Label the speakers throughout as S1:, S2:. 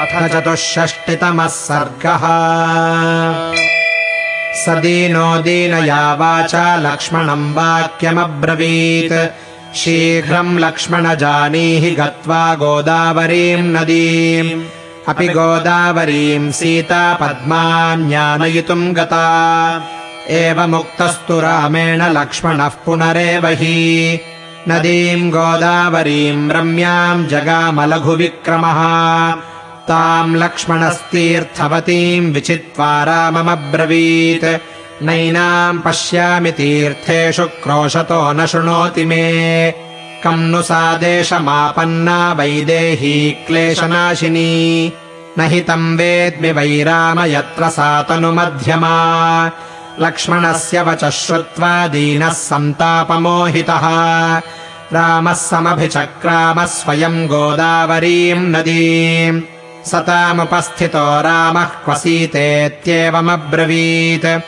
S1: अथ चतुष्षष्टितमः सर्गः। स दीनो दीनया वाचा लक्ष्मणम् वाक्यमब्रवीत्। शीघ्रम् लक्ष्मण जानीहि गत्वा गोदावरीम् नदीम्। अपि गोदावरीम् सीता पद्मान्यानयितुम् गता। एवमुक्तस्तु रामेण लक्ष्मणः पुनरेव हि नदीम् गोदावरीम् रम्याम् जगामलघुविक्रमः ताम् लक्ष्मणस्तीर्थवतीम् विचित्वा राममब्रवीत्। नैनाम् पश्यामि तीर्थेषु क्रोशतो न शृणोति मे। कम् नु सा देशमापन्ना वैदेही क्लेशनाशिनी। न हि तम् वेद्मि वै राम यत्र सा तनुमध्यमा। लक्ष्मणस्य वचः श्रुत्वा दीनः सन्तापमोहितः। रामः समभिचक्रामः स्वयम् गोदावरीम् नदीम् सतामुपस्थितो रामः क्वसीतेत्येवमब्रवीत्।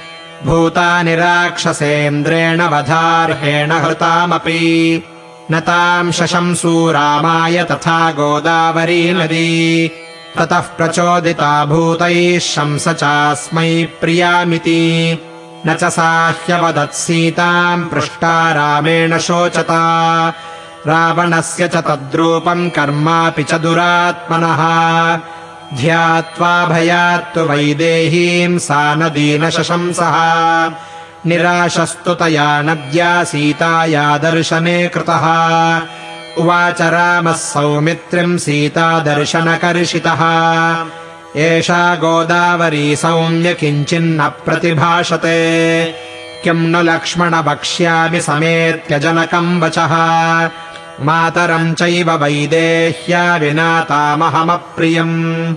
S1: भूतानि राक्षसेन्द्रेण वधार्हेण हृतामपि। न ताम् शशंसू रामाय तथा गोदावरी नदी। ततः प्रचोदिता भूतैः शंस चास्मै प्रियामिति। न च साह्यवदत्सीताम् पृष्टा रामेण शोचता रावणस्य च तद्रूपम् कर्मापि च दुरात्मनः। ध्यात्वा भयात्तु वैदेहीम् सा नदीनशशंसः निराशस्तु तया नद्या सीताया दर्शने कृतः। उवाच रामः सौमित्रिम् सीतादर्शनकर्षितः एषा गोदावरी सौम्य किञ्चिन्न प्रतिभाषते। किम् नु लक्ष्मण वक्ष्यामि समेत्य जनकम् वचः मातरम् चैव वैदेह्या विना तामहमप्रियम्।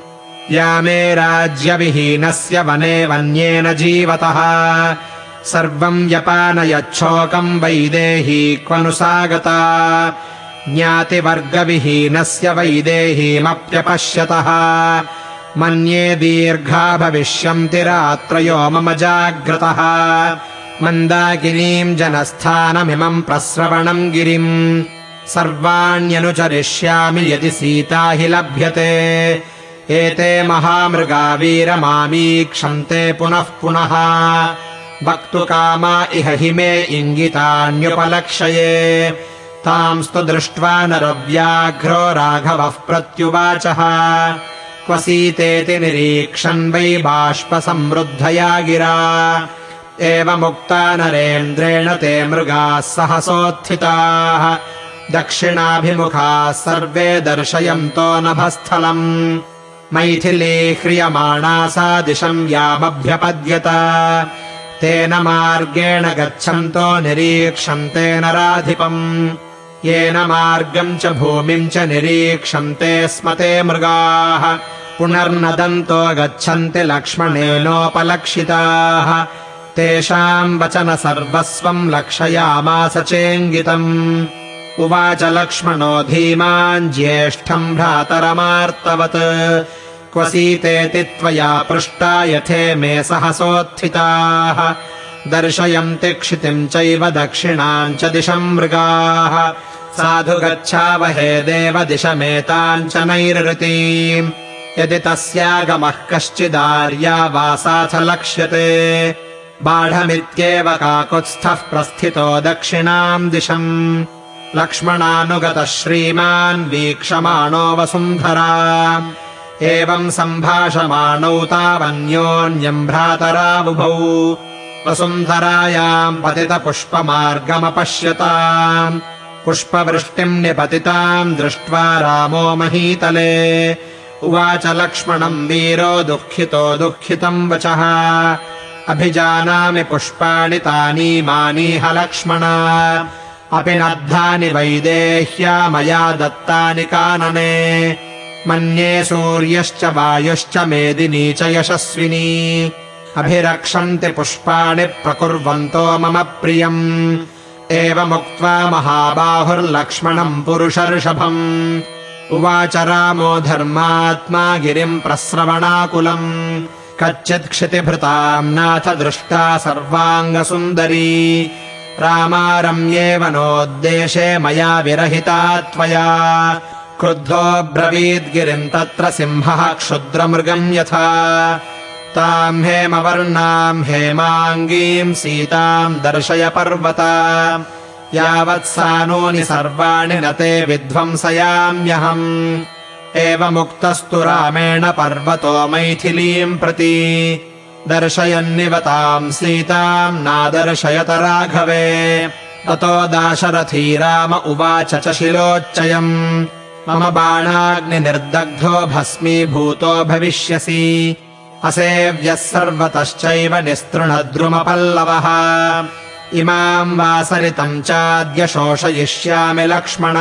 S1: या मे राज्यविहीनस्य वने वन्येन जीवतः। सर्वम् व्यपानयच्छोकम् वैदेही क्वनु सा गता ज्ञातिवर्गविहीनस्य वैदेहीमप्यपश्यतः। मन्ये दीर्घा भविष्यन्ति रात्रयो मम जाग्रतः। मन्दाकिनीम् जनस्थानमिमम् प्रस्रवणम् गिरिम् सर्वाण्यनुचरिष्यामि यदि सीता हि लभ्यते। एते महामृगा वीरमामीक्षन्ते पुनः पुनः। वक्तुकामा इह हि मे इङ्गितान्युपलक्षये। तांस्तु दृष्ट्वा नरव्याघ्रो राघवः प्रत्युवाचः। क्वसीतेति निरीक्षन् वै बाष्पसमृद्धया गिरा एवमुक्ता नरेन्द्रेण ते मृगाः सहसोत्थिताः दक्षिणाभिमुखाः सर्वे दर्शयन्तो नभस्थलम्। मैथिली ह्रियमाणा सा दिशम् यामभ्यपद्यत। तेन मार्गेण गच्छन्तो निरीक्षन्ते नराधिपम्। येन मार्गम् च भूमिम् च निरीक्षन्ते स्म ते मृगाः। पुनर्नदन्तो गच्छन्ति लक्ष्मणेनोपलक्षिताः। तेषाम् वचन सर्वस्वम् लक्षयामास चेङ्गितम् उवाच लक्ष्मणो धीमान् ज्येष्ठम् भ्रातरमार्तवत्। क्वसीतेति त्वया पृष्टा यथे मे सहसोत्थिताः। दर्शयन्ति क्षितिम् चैव दक्षिणाम् च दिशम् मृगाः। साधु गच्छावहे देव दिशमेताम् च नैरृतीम्। यदि तस्यागमः कश्चिदार्या वासाथ लक्ष्यते। बाढमित्येव काकुत्स्थः प्रस्थितो दक्षिणाम् दिशम् लक्ष्मणानुगतः श्रीमान् वीक्षमाणो वसुन्धरा। एवम् सम्भाषमाणौ तावन्योन्यम् भ्रातराबुभौ वसुन्धरायाम् पतितपुष्पमार्गमपश्यताम्। पुष्पवृष्टिम् निपतिताम् दृष्ट्वा रामो महीतले। उवाच लक्ष्मणम् वीरो दुःखितो दुःखितम् वचः। अभिजानामि पुष्पाणि तानीमानीह लक्ष्मण अपि नद्धानि वैदेह्या मया दत्तानि कानने। मन्ये सूर्यश्च वायुश्च मेदिनी च यशस्विनी। अभिरक्षन्ति पुष्पाणि प्रकुर्वन्तो मम प्रियम्। एवमुक्त्वा महाबाहुर्लक्ष्मणम् पुरुषर्षभम्। उवाच रामो धर्मात्मा गिरिम् प्रस्रवणाकुलम्। कच्चित् क्षितिभृताम् नाथ दृष्टा सर्वाङ्गसुन्दरी रामारम्येव नोद्देशे मया विरहिता त्वया। क्रुद्धो ब्रवीद्गिरिम् तत्र सिंहः क्षुद्रमृगम् यथा। ताम् हेमवर्णाम् हेमाङ्गीम् सीताम् दर्शय पर्वता यावत्सानूनि सर्वाणि न ते विध्वंसयाम्यहम्। एवमुक्तस्तु रामेण पर्वतो मैथिलीम् प्रति दर्शयन्निवताम् सीताम् नादर्शयत राघवे। ततो दाशरथी राम उवाच च शिलोच्चयम्। मम बाणाग्निर्दग्धो भस्मीभूतो भविष्यसि। असेव्यः सर्वतश्चैव निस्तृणद्रुमपल्लवः। इमाम् वासरितम् चाद्य शोषयिष्यामि लक्ष्मण।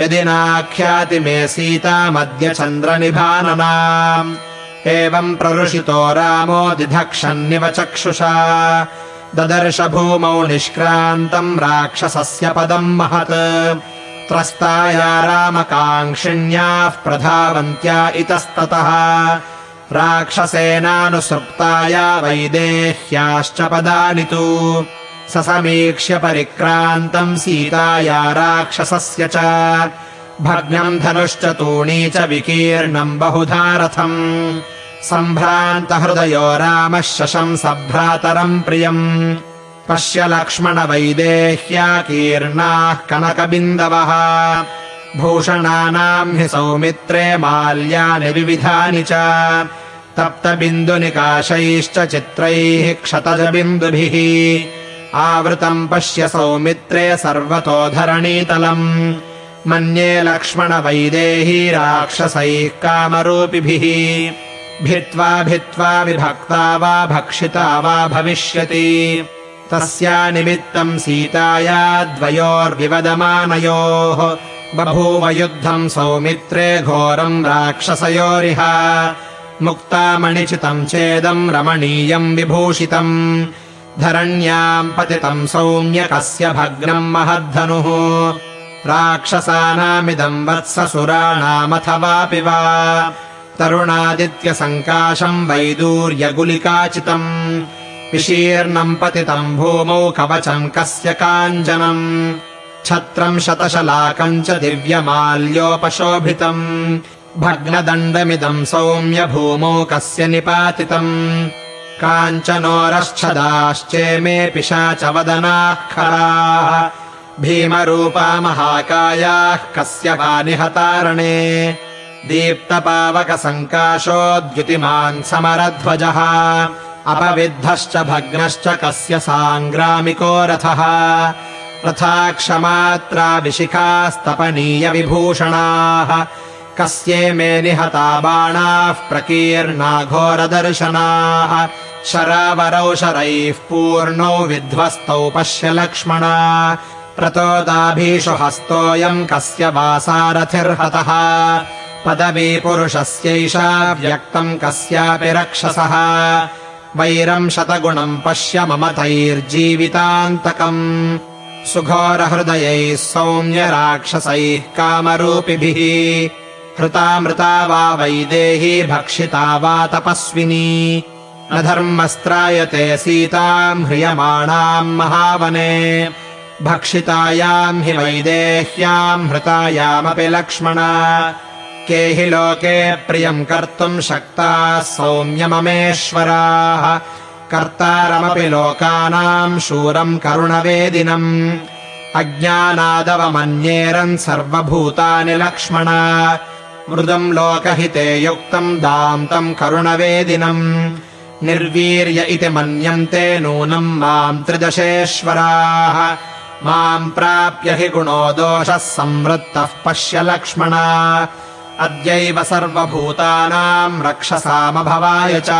S1: यदि नाख्याति मे सीतामद्य चन्द्रनिभानना एवम् प्ररुषितो रामो दिधक्षन्निव चक्षुषा। ददर्श भूमौ निष्क्रान्तम् राक्षसस्य पदम् महत्। त्रस्ताया रामकाङ्क्षिण्याः प्रधावन्त्या इतस्ततः। राक्षसेनानुसृप्ताया वैदेह्याश्च पदानि तु। समीक्ष्य परिक्रान्तम् सीताया राक्षसस्य च भग्नम् धनुश्च तूणी च विकीर्णम् बहुधा रथम् सम्भ्रान्तहृदयो रामः शशंसभ्रातरम् प्रियम्। पश्य लक्ष्मणवैदेह्याकीर्णाः कनकबिन्दवः। भूषणानाम् हि सौमित्रे माल्यानि विविधानि च। तप्तबिन्दुनिकाशैश्च चित्रैः क्षतजबिन्दुभिः। आवृतम् पश्य सौमित्रे सर्वतो धरणीतलम् मन्ये लक्ष्मणवैदेही राक्षसैः कामरूपिभिः। भित्त्वा भित्त्वा विभक्ता वा भक्षिता वा भविष्यति। तस्या निमित्तम् सीताया द्वयोर्विवदमानयोः। बभूव युद्धम् सौमित्रे घोरम् राक्षसयोरिह। मुक्तामणिचितम् चेदम् रमणीयम् विभूषितम्। धरण्याम् पतितम् सौम्यकस्य भग्नम् महद्धनुः राक्षसानामिदम् वत्ससुराणामथवापि वा। तरुणादित्यसङ्काशम् वैदूर्यगुलिकाचितम्। विशीर्णम् पतितम् भूमौ कवचम् कस्य काञ्चनम् छत्रम् शतशलाकम् च दिव्यमाल्योपशोभितम्। भग्नदण्डमिदम् सौम्य भूमौ कस्य निपातितम्। काञ्चनोरश्छदाश्चेमे पिशाचवदनाः खराः भीमरूपा महाकायाः कस्य वा निहतारणे दीप्तपावकसङ्काशो द्युतिमान् समरध्वजः अपविद्धश्च भग्नश्च कस्य साङ्ग्रामिको रथः रथाक्षमात्रा विशिखास्तपनीयविभूषणाः कस्ये मे निहता बाणाः प्रकीर्णा घोरदर्शनाः शरावरौशरैः पूर्णौ विध्वस्तौ पश्य लक्ष्मण प्रतोदाभीषु हस्तोऽयम् कस्य वासारथिर्हतः। पदवीपुरुषस्यैषा व्यक्तम् कस्यापि रक्षसः। वैरम् शतगुणम् पश्य ममतैर्जीवितान्तकम् सुघोरहृदयैः सौम्यराक्षसैः कामरूपिभिः। हृतामृता वा वैदेही भक्षिता वा तपस्विनी। न धर्मस्त्रायते सीताम् ह्रियमाणाम् महावने भक्षितायाम् हि वैदेह्याम् हृतायामपि लक्ष्मण। के हि लोके प्रियम् कर्तुम् शक्ताः सौम्यममेश्वराः। कर्तारमपि लोकानाम् शूरम् करुणवेदिनम्। अज्ञानादवमन्येरन् सर्वभूतानि लक्ष्मण। मृदम् लोकहिते युक्तम् दान्तम् करुणवेदिनम्। निर्वीर्य इति मन्यन्ते नूनम् माम् त्रिदशेश्वराः माम् प्राप्य हि गुणो दोषः संवृत्तः पश्य लक्ष्मण। अद्यैव सर्वभूतानाम् रक्षसामभवाय च।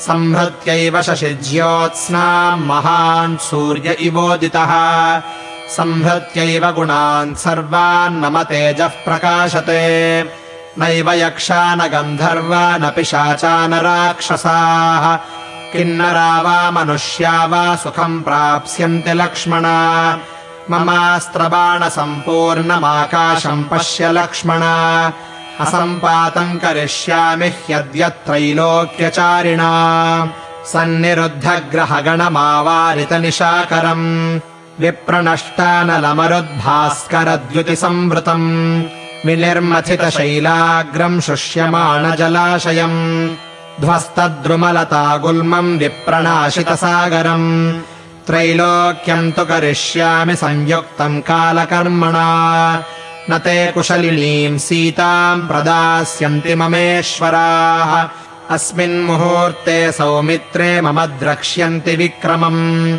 S1: संहृत्यैव शशिज्योत्स्नाम् महान् सूर्य इवोदितः। संहृत्यैव गुणान् सर्वान् तेजः प्रकाशते। नैव यक्षा न गन्धर्वा न पिशाचा न राक्षसाः किन्नरा वा मनुष्या वा सुखम् प्राप्स्यन्ति लक्ष्मण। ममास्त्रबाणसम्पूर्णमाकाशम् पश्य लक्ष्मण। असम्पातम् करिष्यामि ह्यद्यत्रैलोक्यचारिणा। सन्निरुद्धग्रहगणमावारितनिशाकरम्। विप्रणष्टानलमरुद्भास्करद्युतिसंवृतम्। विनिर्मथितशैलाग्रम् शुष्यमाणजलाशयम् ध्वस्तद्रुमलता गुल्मम् विप्रणाशितसागरम् त्रैलोक्यम् तु करिष्यामि संयुक्तम् कालकर्मणा। न ते कुशलिनीम् सीताम् प्रदास्यन्ति ममेश्वराः। अस्मिन्मुहूर्ते सौमित्रे मम द्रक्ष्यन्ति विक्रमम्।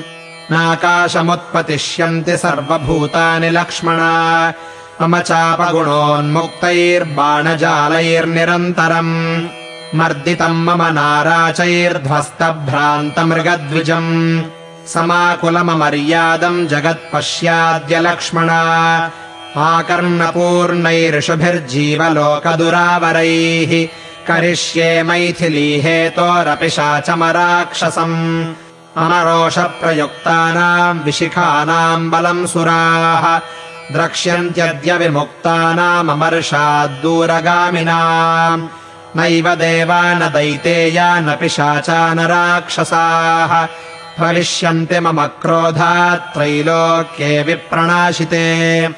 S1: नाकाशमुत्पतिष्यन्ति सर्वभूतानि लक्ष्मणा। मम चापगुणोन्मुक्तैर्बाणजालैर्निरन्तरम् मर्दितम् मम नाराचैर्ध्वस्तभ्रान्तमृगद्विजम् समाकुलममर्यादम् जगत्पश्याद्य लक्ष्मणा आकर्णपूर्णैर्षुभिर्जीवलोकदुरावरैः करिष्ये मैथिली हेतोरपि शाचमराक्षसम् अनरोषप्रयुक्तानाम् विशिखानाम् बलम् सुराः द्रक्ष्यन्त्यद्य विमुक्तानाममर्षाद्दूरगामिनाम् नैव देवा न दैतेया न पिशाचा न राक्षसाः भविष्यन्ति मम क्रोधात् त्रैलोक्ये विप्रणाशिते।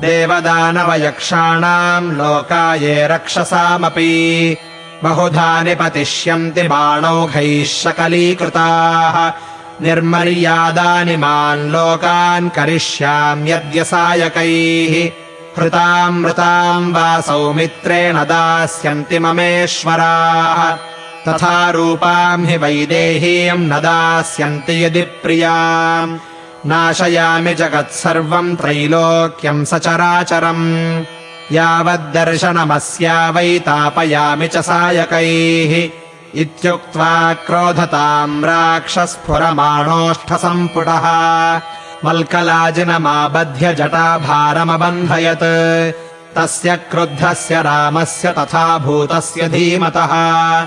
S1: देवदानवयक्षाणाम् लोकाये रक्षसामपि। बहुधा निपतिष्यन्ति बाणौघैः शकलीकृताः। निर्मर्यादानि मान् लोकान् करिष्याम्यद्य सायकैः हृताम् वा सौमित्रेण दास्यन्ति ममेश्वराः। तथा रूपाम् हि वैदेहीम् न दास्यन्ति यदि प्रियाम्। नाशयामि जगत्सर्वम् त्रैलोक्यम् सचराचरम्। यावद्दर्शनमस्या वै तापयामि च सायकैः। इत्युक्त्वा क्रोधताम् राक्षस्फुरमाणोष्ठसम्पुटः मल्कलाजिनमाबध्य जटाभारमबन्धयत्। तस्य क्रुद्धस्य रामस्य तथा भूतस्य धीमतः।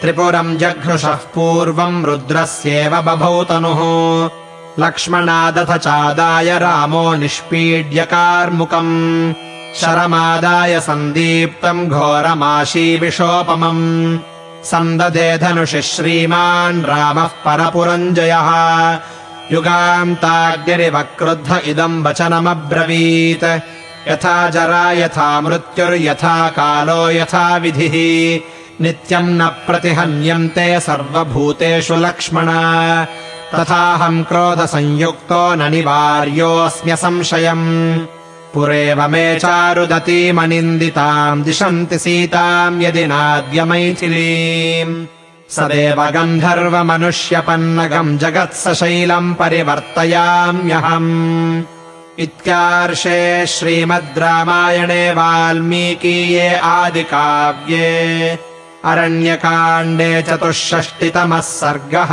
S1: त्रिपुरम् जघ्नुषः पूर्वम् रुद्रस्येव बभौ तनुः लक्ष्मणादथ चादाय रामो निष्पीड्यकार्मुकम्। शरमादाय सन्दीप्तम् घोरमाशीविषोपमम्। सन्ददे धनुषि श्रीमान् रामः परपुरञ्जयः युगान्ताग्निरिव क्रुद्ध इदम् वचनमब्रवीत्। यथा जरा यथा मृत्युर्यथा कालो यथा विधिः। नित्यम् न प्रतिहन्यन्ते सर्वभूतेषु लक्ष्मण। तथाहम् क्रोधसंयुक्तो न निवार्योऽस्म्यसंशयम् पुरेव मे चारुदतीमनिन्दिताम् दिशन्ति सीताम् यदि नाद्य मैथिलीम् सदेव गन्धर्वमनुष्यपन्नगम् जगत्सशैलम् परिवर्तयाम्यहम्। इत्यार्षे श्रीमद् रामायणे वाल्मीकीये आदिकाव्ये अरण्यकाण्डे चतुष्षष्टितमः सर्गः